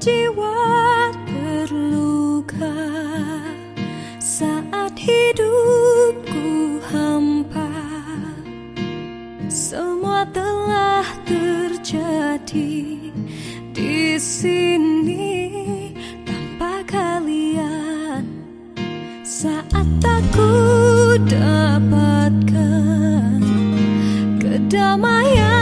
jiwa terluka saat hidupku hampa. Semua telah terjadi di sini tanpa kalian. Saat aku dapatkan kedamaian.